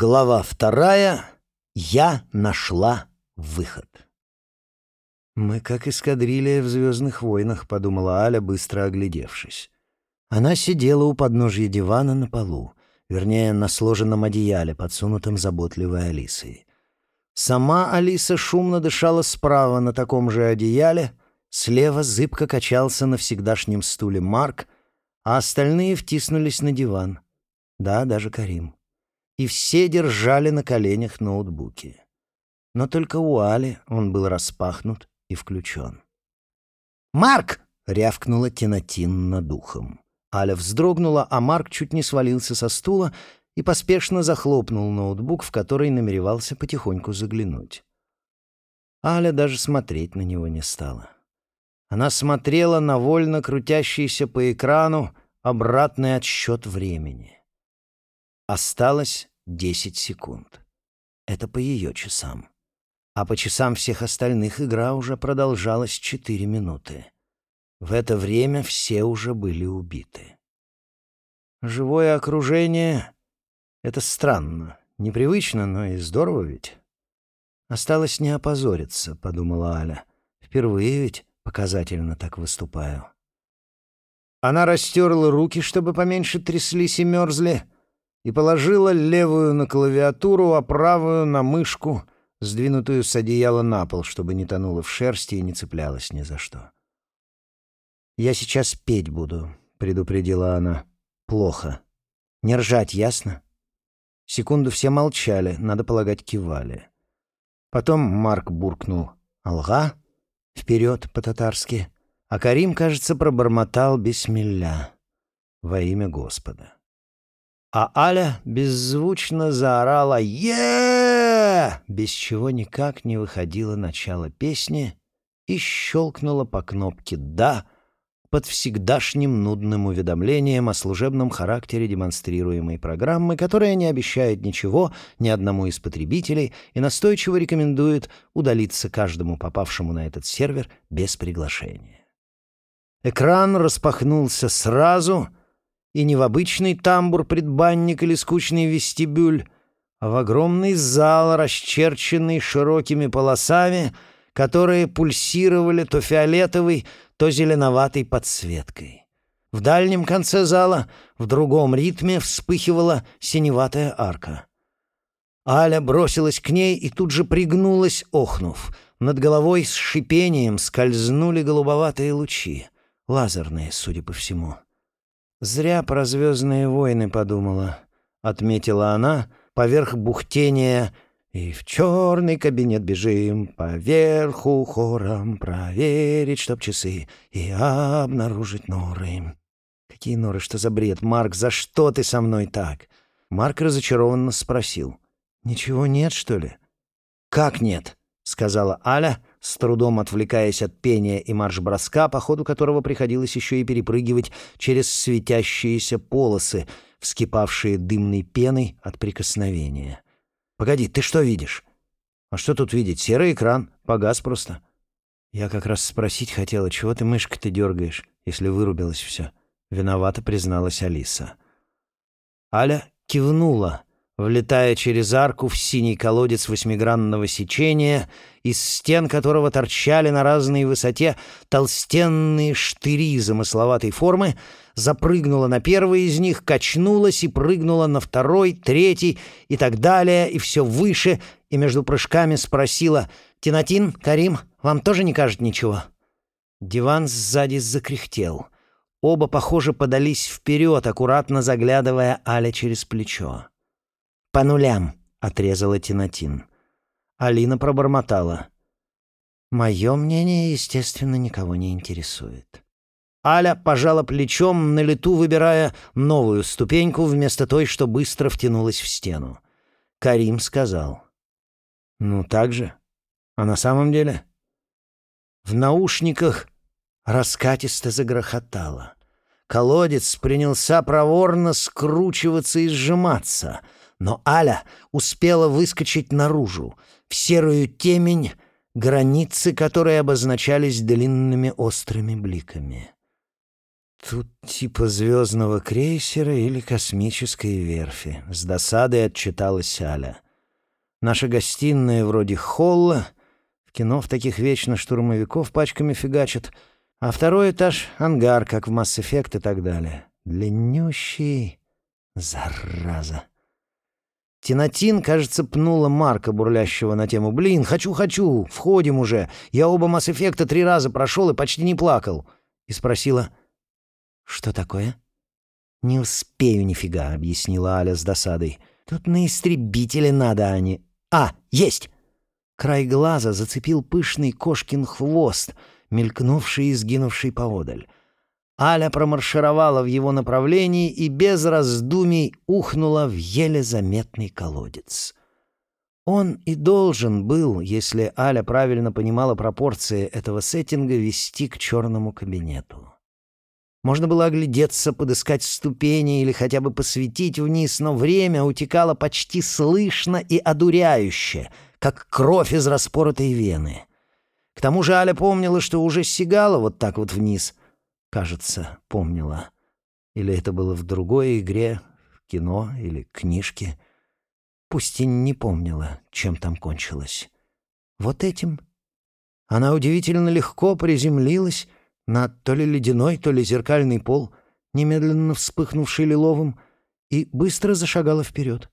Глава вторая. Я нашла выход. «Мы как эскадрилья в «Звездных войнах», — подумала Аля, быстро оглядевшись. Она сидела у подножья дивана на полу, вернее, на сложенном одеяле, подсунутом заботливой Алисой. Сама Алиса шумно дышала справа на таком же одеяле, слева зыбко качался на всегдашнем стуле Марк, а остальные втиснулись на диван. Да, даже Карим и все держали на коленях ноутбуки. Но только у Али он был распахнут и включен. «Марк!» — рявкнула Тинатин над духом. Аля вздрогнула, а Марк чуть не свалился со стула и поспешно захлопнул ноутбук, в который намеревался потихоньку заглянуть. Аля даже смотреть на него не стала. Она смотрела на вольно крутящийся по экрану обратный отсчет времени. Осталось Десять секунд. Это по ее часам. А по часам всех остальных игра уже продолжалась четыре минуты. В это время все уже были убиты. Живое окружение — это странно, непривычно, но и здорово ведь. Осталось не опозориться, — подумала Аля. Впервые ведь показательно так выступаю. Она растерла руки, чтобы поменьше тряслись и мерзли, и положила левую на клавиатуру, а правую на мышку, сдвинутую с одеяла на пол, чтобы не тонула в шерсти и не цеплялась ни за что. «Я сейчас петь буду», — предупредила она. «Плохо. Не ржать, ясно?» Секунду все молчали, надо полагать, кивали. Потом Марк буркнул «Алга?» вперед по-татарски, а Карим, кажется, пробормотал «Бисмилля» во имя Господа а Аля беззвучно заорала е без чего никак не выходило начало песни и щелкнула по кнопке «Да» под всегдашним нудным уведомлением о служебном характере демонстрируемой программы, которая не обещает ничего ни одному из потребителей и настойчиво рекомендует удалиться каждому попавшему на этот сервер без приглашения. Экран распахнулся сразу — и не в обычный тамбур, предбанник или скучный вестибюль, а в огромный зал, расчерченный широкими полосами, которые пульсировали то фиолетовой, то зеленоватой подсветкой. В дальнем конце зала в другом ритме вспыхивала синеватая арка. Аля бросилась к ней и тут же пригнулась, охнув. Над головой с шипением скользнули голубоватые лучи, лазерные, судя по всему. «Зря про «Звездные войны» подумала», — отметила она поверх бухтения «И в черный кабинет бежим, поверху хором проверить, чтоб часы, и обнаружить норы». «Какие норы? Что за бред? Марк, за что ты со мной так?» Марк разочарованно спросил. «Ничего нет, что ли?» «Как нет?» — сказала Аля, с трудом отвлекаясь от пения и марш-броска, по ходу которого приходилось еще и перепрыгивать через светящиеся полосы, вскипавшие дымной пеной от прикосновения. «Погоди, ты что видишь?» «А что тут видеть? Серый экран. Погас просто». «Я как раз спросить хотела, чего ты мышкой-то дергаешь, если вырубилось все?» Виновато призналась Алиса. Аля кивнула, влетая через арку в синий колодец восьмигранного сечения, из стен которого торчали на разной высоте толстенные штыри замысловатой формы, запрыгнула на первый из них, качнулась и прыгнула на второй, третий и так далее, и все выше, и между прыжками спросила «Тинатин, Карим, вам тоже не кажет ничего?» Диван сзади закряхтел. Оба, похоже, подались вперед, аккуратно заглядывая Аля через плечо. «По нулям», — отрезала Тинатин. Алина пробормотала. «Мое мнение, естественно, никого не интересует». Аля пожала плечом, на лету выбирая новую ступеньку вместо той, что быстро втянулась в стену. Карим сказал. «Ну, так же. А на самом деле?» В наушниках раскатисто загрохотало. Колодец принялся проворно скручиваться и сжиматься — но Аля успела выскочить наружу, в серую темень, границы которой обозначались длинными острыми бликами. Тут типа звездного крейсера или космической верфи. С досадой отчиталась Аля. Наша гостиная вроде холла. В кино в таких вечно штурмовиков пачками фигачат. А второй этаж — ангар, как в Mass Effect и так далее. Длиннющий... Зараза. Тинатин, кажется, пнула Марка, бурлящего на тему «Блин, хочу, хочу, входим уже. Я оба Масс-эффекта три раза прошел и почти не плакал». И спросила «Что такое?» «Не успею нифига», — объяснила Аля с досадой. «Тут на истребителе надо, а не...» «А, есть!» Край глаза зацепил пышный кошкин хвост, мелькнувший и сгинувший поодаль. Аля промаршировала в его направлении и без раздумий ухнула в еле заметный колодец. Он и должен был, если Аля правильно понимала пропорции этого сеттинга, вести к черному кабинету. Можно было оглядеться, подыскать ступени или хотя бы посветить вниз, но время утекало почти слышно и одуряюще, как кровь из распоротой вены. К тому же Аля помнила, что уже сигала вот так вот вниз — кажется, помнила. Или это было в другой игре, в кино или книжке. Пусть и не помнила, чем там кончилось. Вот этим. Она удивительно легко приземлилась на то ли ледяной, то ли зеркальный пол, немедленно вспыхнувший лиловым, и быстро зашагала вперед.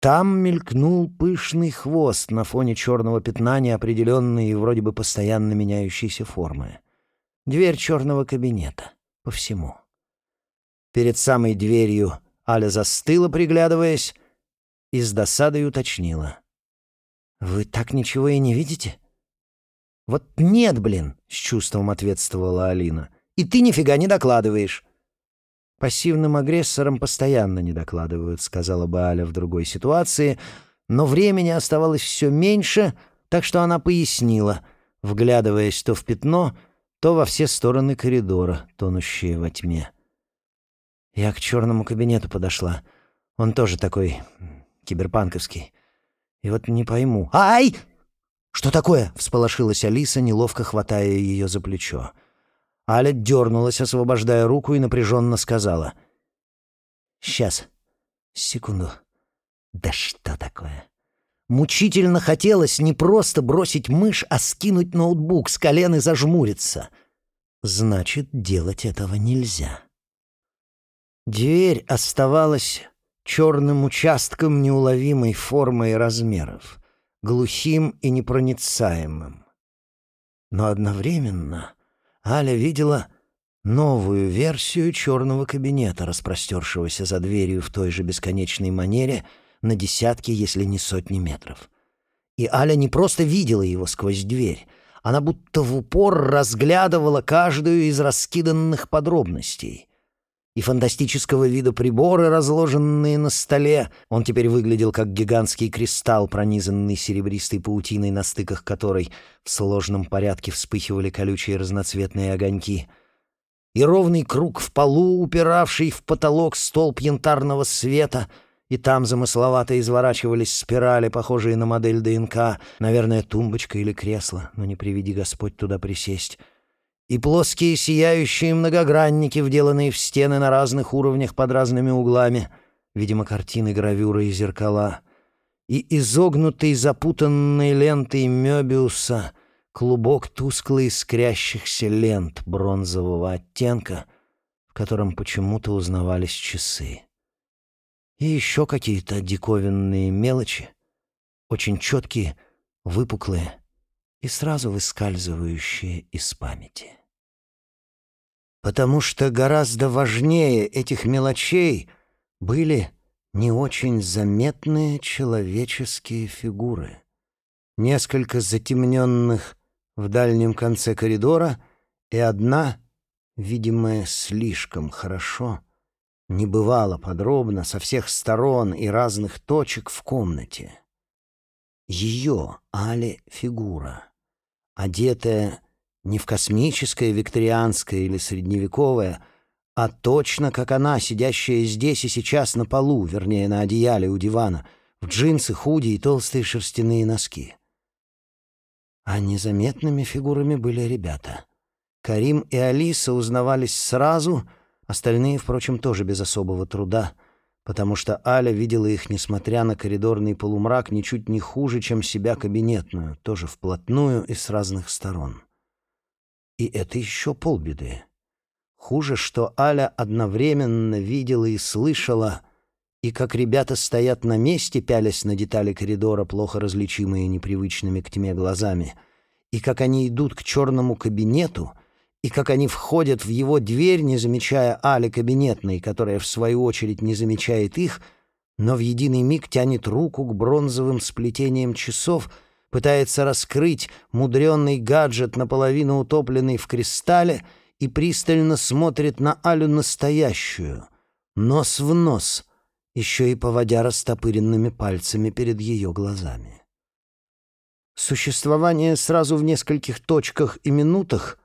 Там мелькнул пышный хвост на фоне черного пятна неопределенной и вроде бы постоянно меняющейся формы. Дверь черного кабинета. По всему. Перед самой дверью Аля застыла, приглядываясь, и с досадой уточнила. «Вы так ничего и не видите?» «Вот нет, блин!» — с чувством ответствовала Алина. «И ты нифига не докладываешь!» «Пассивным агрессорам постоянно не докладывают», — сказала бы Аля в другой ситуации, но времени оставалось все меньше, так что она пояснила, вглядываясь то в пятно, то во все стороны коридора, тонущие во тьме. Я к черному кабинету подошла. Он тоже такой киберпанковский. И вот не пойму. «Ай!» «Что такое?» — всполошилась Алиса, неловко хватая ее за плечо. Аля дернулась, освобождая руку, и напряженно сказала. «Сейчас. Секунду. Да что такое?» Мучительно хотелось не просто бросить мышь, а скинуть ноутбук с колен и зажмуриться. Значит, делать этого нельзя. Дверь оставалась черным участком неуловимой формы и размеров, глухим и непроницаемым. Но одновременно Аля видела новую версию черного кабинета, распростершегося за дверью в той же бесконечной манере — на десятки, если не сотни метров. И Аля не просто видела его сквозь дверь, она будто в упор разглядывала каждую из раскиданных подробностей. И фантастического вида приборы, разложенные на столе, он теперь выглядел как гигантский кристалл, пронизанный серебристой паутиной, на стыках которой в сложном порядке вспыхивали колючие разноцветные огоньки — и ровный круг в полу, упиравший в потолок столб янтарного света — и там замысловато изворачивались спирали, похожие на модель ДНК, наверное, тумбочка или кресло, но не приведи Господь туда присесть. И плоские сияющие многогранники, вделанные в стены на разных уровнях под разными углами, видимо, картины, гравюры и зеркала. И изогнутый запутанной лентой Мёбиуса клубок тускло искрящихся лент бронзового оттенка, в котором почему-то узнавались часы. И еще какие-то диковинные мелочи, очень четкие, выпуклые и сразу выскальзывающие из памяти. Потому что гораздо важнее этих мелочей были не очень заметные человеческие фигуры. Несколько затемненных в дальнем конце коридора и одна, видимая слишком хорошо, не бывало подробно со всех сторон и разных точек в комнате. Ее, Али, фигура, одетая не в космическое, викторианское или средневековое, а точно как она, сидящая здесь и сейчас на полу, вернее, на одеяле у дивана, в джинсы, худи и толстые шерстяные носки. А незаметными фигурами были ребята. Карим и Алиса узнавались сразу, остальные, впрочем, тоже без особого труда, потому что Аля видела их, несмотря на коридорный полумрак, ничуть не хуже, чем себя кабинетную, тоже вплотную и с разных сторон. И это еще полбеды. Хуже, что Аля одновременно видела и слышала, и как ребята стоят на месте, пялясь на детали коридора, плохо различимые непривычными к тьме глазами, и как они идут к черному кабинету, и как они входят в его дверь, не замечая Али кабинетной, которая, в свою очередь, не замечает их, но в единый миг тянет руку к бронзовым сплетениям часов, пытается раскрыть мудренный гаджет, наполовину утопленный в кристалле — и пристально смотрит на Алю настоящую, нос в нос, еще и поводя растопыренными пальцами перед ее глазами. Существование сразу в нескольких точках и минутах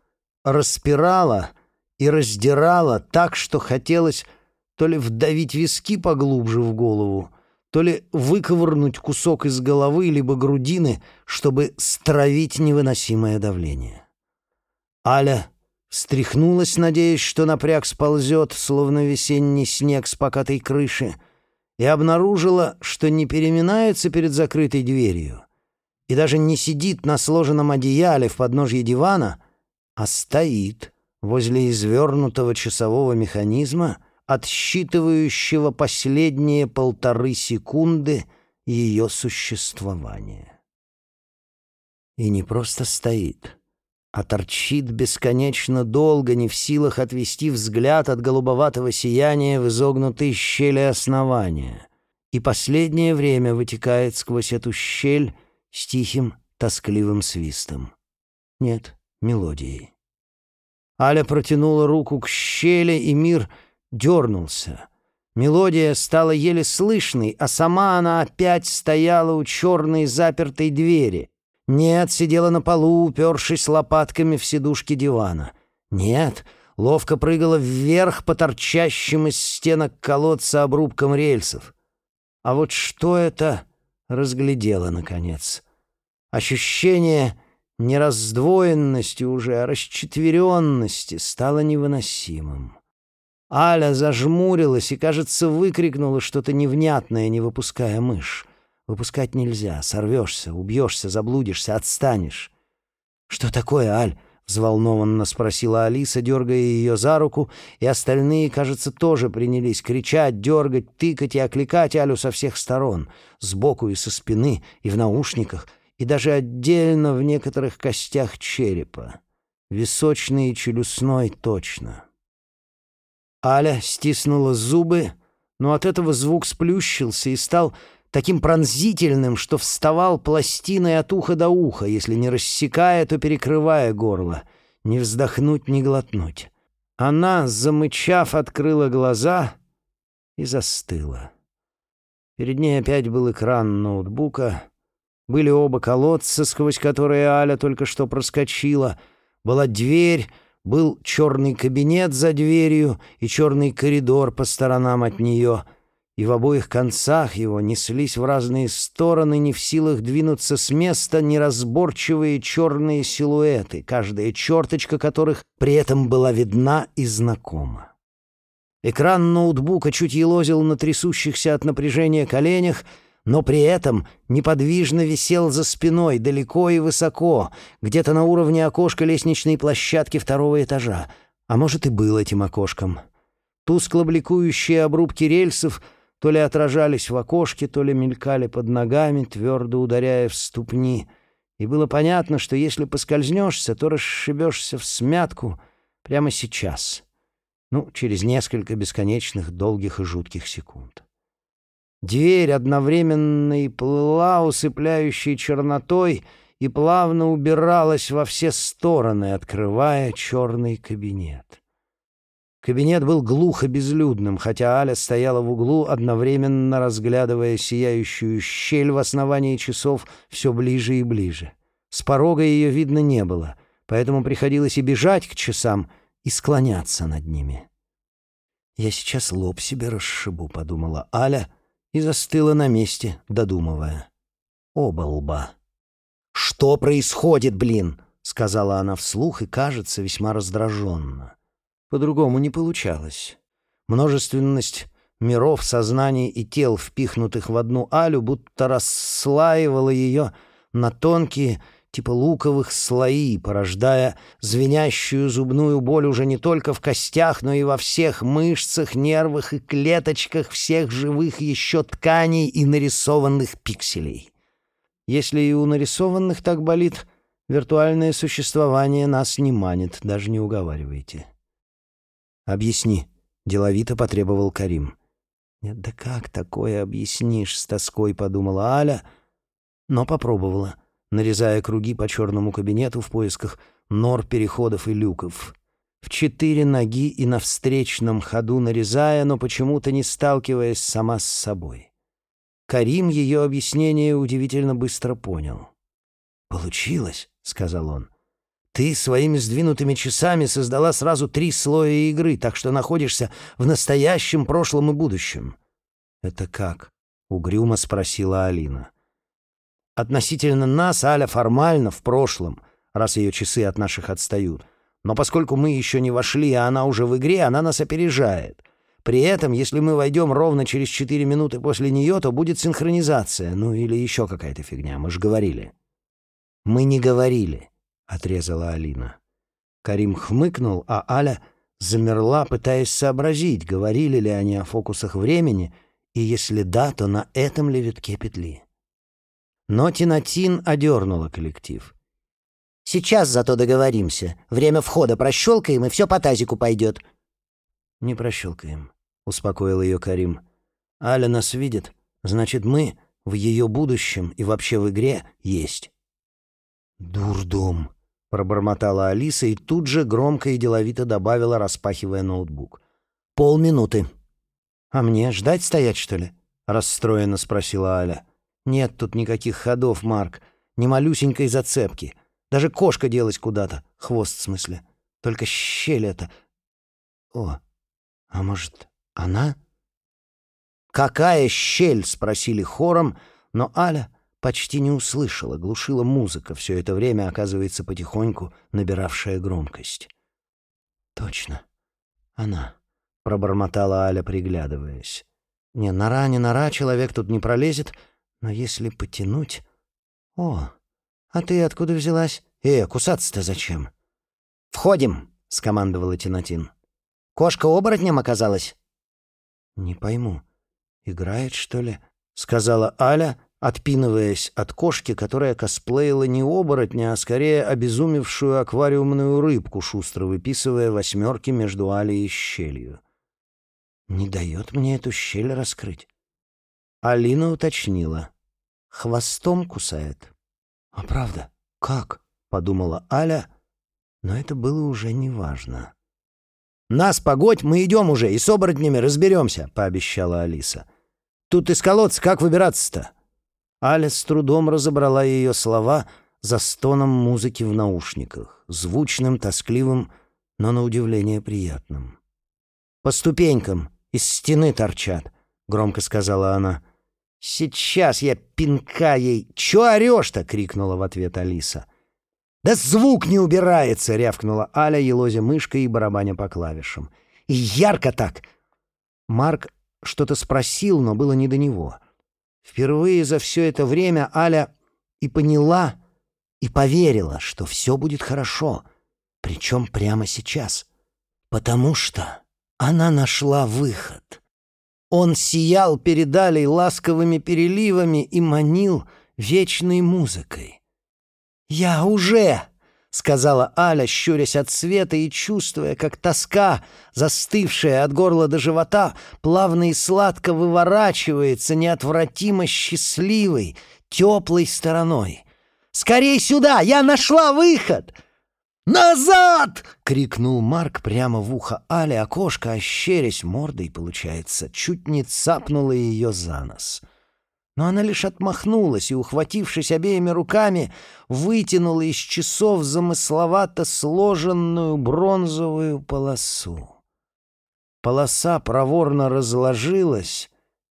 распирало и раздирало так, что хотелось то ли вдавить виски поглубже в голову, то ли выковырнуть кусок из головы либо грудины, чтобы стравить невыносимое давление. Аля Стряхнулась, надеясь, что напряг сползет, словно весенний снег с покатой крыши, и обнаружила, что не переминается перед закрытой дверью и даже не сидит на сложенном одеяле в подножье дивана, а стоит возле извернутого часового механизма, отсчитывающего последние полторы секунды ее существования. И не просто стоит — а торчит бесконечно долго, не в силах отвести взгляд от голубоватого сияния в изогнутой щели основания, и последнее время вытекает сквозь эту щель с тихим, тоскливым свистом. Нет, мелодией. Аля протянула руку к щели, и мир дернулся. Мелодия стала еле слышной, а сама она опять стояла у черной запертой двери — нет, сидела на полу, упершись лопатками в сидушки дивана. Нет, ловко прыгала вверх по торчащим из стенок колодца обрубкам рельсов. А вот что это, разглядела, наконец. Ощущение не раздвоенности уже, а расчетверенности стало невыносимым. Аля зажмурилась и, кажется, выкрикнула что-то невнятное, не выпуская мышь. Выпускать нельзя. Сорвешься, убьешься, заблудишься, отстанешь. «Что такое, Аль?» — взволнованно спросила Алиса, дергая ее за руку, и остальные, кажется, тоже принялись кричать, дергать, тыкать и окликать Алю со всех сторон, сбоку и со спины, и в наушниках, и даже отдельно в некоторых костях черепа. Височный и челюстной точно. Аля стиснула зубы, но от этого звук сплющился и стал таким пронзительным, что вставал пластиной от уха до уха, если не рассекая, то перекрывая горло, не вздохнуть, не глотнуть. Она, замычав, открыла глаза и застыла. Перед ней опять был экран ноутбука, были оба колодца, сквозь которые Аля только что проскочила, была дверь, был черный кабинет за дверью и черный коридор по сторонам от нее — и в обоих концах его неслись в разные стороны, не в силах двинуться с места неразборчивые черные силуэты, каждая черточка которых при этом была видна и знакома. Экран ноутбука чуть елозил на трясущихся от напряжения коленях, но при этом неподвижно висел за спиной, далеко и высоко, где-то на уровне окошка лестничной площадки второго этажа, а может и был этим окошком. Тускло бликующие обрубки рельсов — то ли отражались в окошке, то ли мелькали под ногами, твердо ударяя в ступни. И было понятно, что если поскользнешься, то расшибешься в смятку прямо сейчас. Ну, через несколько бесконечных, долгих и жутких секунд. Дверь одновременно и плыла, усыпляющей чернотой, и плавно убиралась во все стороны, открывая черный кабинет. Кабинет был глухо безлюдным, хотя Аля стояла в углу, одновременно разглядывая сияющую щель в основании часов все ближе и ближе. С порога ее видно не было, поэтому приходилось и бежать к часам, и склоняться над ними. «Я сейчас лоб себе расшибу», — подумала Аля, и застыла на месте, додумывая. Оба лба. «Что происходит, блин?» сказала она вслух и, кажется, весьма раздраженно. По-другому не получалось. Множественность миров, сознаний и тел, впихнутых в одну Алю, будто расслаивала ее на тонкие, типа луковых слои, порождая звенящую зубную боль уже не только в костях, но и во всех мышцах, нервах и клеточках всех живых еще тканей и нарисованных пикселей. Если и у нарисованных так болит, виртуальное существование нас не манит, даже не уговаривайте. «Объясни», — деловито потребовал Карим. «Нет, да как такое объяснишь?» — с тоской подумала Аля, но попробовала — нарезая круги по черному кабинету в поисках нор, переходов и люков. В четыре ноги и на встречном ходу нарезая, но почему-то не сталкиваясь сама с собой. Карим ее объяснение удивительно быстро понял. «Получилось», — сказал он. «Ты своими сдвинутыми часами создала сразу три слоя игры, так что находишься в настоящем, прошлом и будущем». «Это как?» — угрюмо спросила Алина. Относительно нас Аля формально в прошлом, раз ее часы от наших отстают. Но поскольку мы еще не вошли, а она уже в игре, она нас опережает. При этом, если мы войдем ровно через 4 минуты после нее, то будет синхронизация. Ну или еще какая-то фигня, мы же говорили. «Мы не говорили», — отрезала Алина. Карим хмыкнул, а Аля замерла, пытаясь сообразить, говорили ли они о фокусах времени, и если да, то на этом ли витке петли. Но Тинатин одернула коллектив. «Сейчас зато договоримся. Время входа прощелкаем, и все по тазику пойдет». «Не прощелкаем», — успокоил ее Карим. «Аля нас видит. Значит, мы в ее будущем и вообще в игре есть». «Дурдом», — пробормотала Алиса и тут же громко и деловито добавила, распахивая ноутбук. «Полминуты». «А мне ждать стоять, что ли?» — расстроенно спросила Аля. Нет тут никаких ходов, Марк. Ни малюсенькой зацепки. Даже кошка делась куда-то. Хвост, в смысле. Только щель это. О, а может, она? «Какая щель?» — спросили хором, но Аля почти не услышала, глушила музыка, все это время, оказывается, потихоньку набиравшая громкость. «Точно, она», — пробормотала Аля, приглядываясь. «Не, нора, не нора, человек тут не пролезет, но если потянуть... О, а ты откуда взялась? Э, кусаться-то зачем? «Входим!» — скомандовала Тинатин. «Кошка оборотнем оказалась?» «Не пойму. Играет, что ли?» — сказала Аля, отпинываясь от кошки, которая косплеила не оборотня, а скорее обезумевшую аквариумную рыбку, шустро выписывая восьмерки между Алей и щелью. «Не дает мне эту щель раскрыть». Алина уточнила. «Хвостом кусает». «А правда? Как?» — подумала Аля, но это было уже неважно. «Нас погодь, мы идем уже, и с оборотнями разберемся», — пообещала Алиса. «Тут из колодца как выбираться-то?» Аля с трудом разобрала ее слова за стоном музыки в наушниках, звучным, тоскливым, но на удивление приятным. «По ступенькам из стены торчат», — громко сказала она. «Сейчас я пинка ей...» «Чё орёшь-то?» — крикнула в ответ Алиса. «Да звук не убирается!» — рявкнула Аля, елозя мышкой и барабаня по клавишам. «И ярко так!» Марк что-то спросил, но было не до него. Впервые за все это время Аля и поняла, и поверила, что все будет хорошо, причем прямо сейчас. Потому что она нашла выход. Он сиял перед Алей ласковыми переливами и манил вечной музыкой. «Я уже!» — сказала Аля, щурясь от света и чувствуя, как тоска, застывшая от горла до живота, плавно и сладко выворачивается неотвратимо счастливой, теплой стороной. «Скорей сюда! Я нашла выход!» «Назад!» — крикнул Марк прямо в ухо Але, а кошка, ощерясь мордой, получается, чуть не цапнула ее за нос. Но она лишь отмахнулась и, ухватившись обеими руками, вытянула из часов замысловато сложенную бронзовую полосу. Полоса проворно разложилась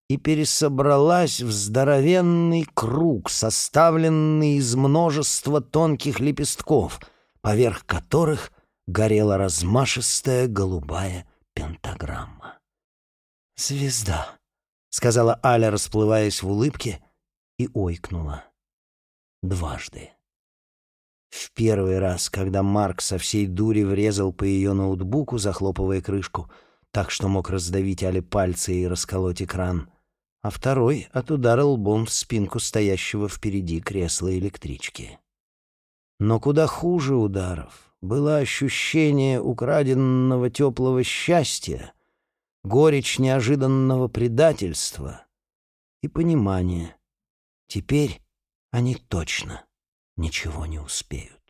и пересобралась в здоровенный круг, составленный из множества тонких лепестков — поверх которых горела размашистая голубая пентаграмма. «Звезда», — сказала Аля, расплываясь в улыбке, и ойкнула. Дважды. В первый раз, когда Марк со всей дури врезал по ее ноутбуку, захлопывая крышку, так что мог раздавить Али пальцы и расколоть экран, а второй — от удара лбом в спинку стоящего впереди кресла электрички. Но куда хуже ударов было ощущение украденного теплого счастья, горечь неожиданного предательства и понимание. Теперь они точно ничего не успеют.